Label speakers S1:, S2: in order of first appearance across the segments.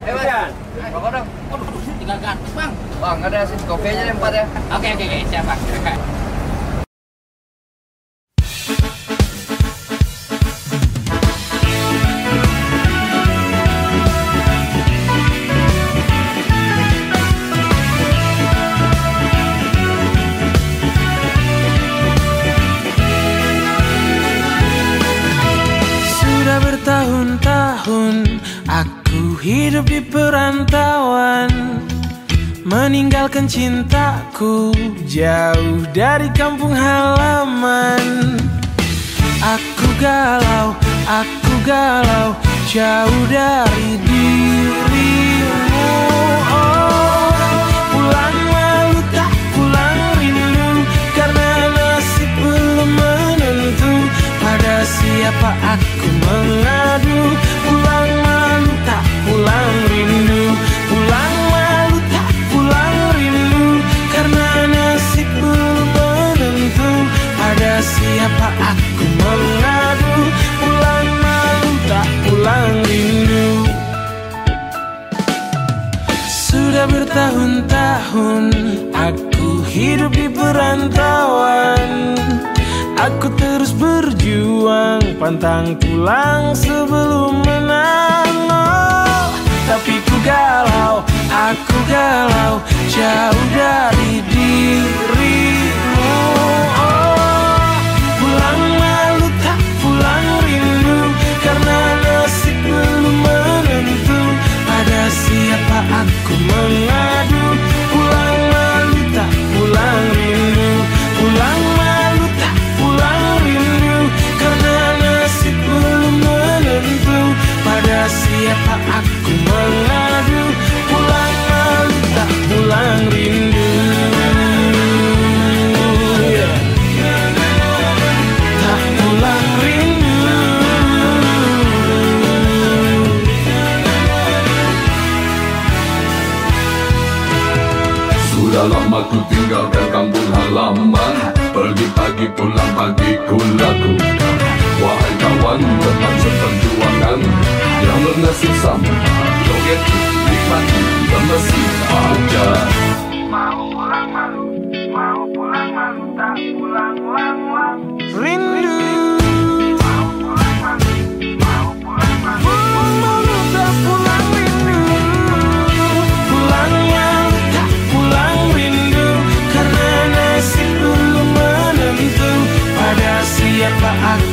S1: Eh, Mas. Rokok dong.
S2: Waduh, tinggal gantung bang.
S1: Bang, ada sih kopi aja deh empat ya.
S2: Oke oke oke, siap bang.
S3: Sudah bertahun-tahun aku hidup di perantauan Meninggalkan cintaku jauh dari kampung halaman. Aku galau, aku galau jauh dari dirimu. Oh, pulang malu tak pulang rindu Karena nasib belum menentu. Pada siapa aku mengadu hidup di perantauan Aku terus berjuang. Pantang pulang sebelum menang oh, Tapi ku galau, aku galau jauh dari Siapa aku mengadu Pulang tak pulang rindu. Tak pulang rindu.
S4: Sudah lama ku tinggalkan kampung halaman. Pergi pagi pulang Joget nikmati bermesin aja
S3: rindu Malu tak pulang Pulangnya tak pulang rindu Karena nasib belum menentu Pada siapa aku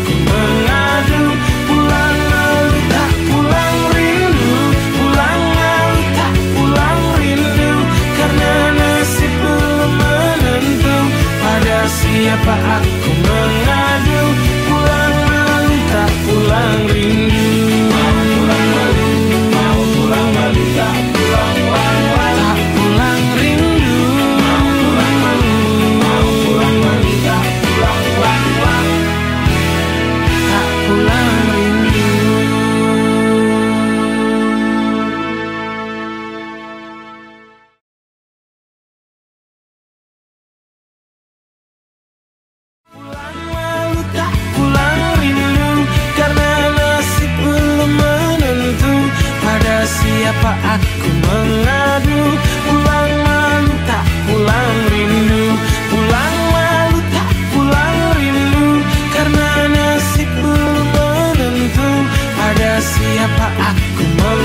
S3: siapa aku mengadu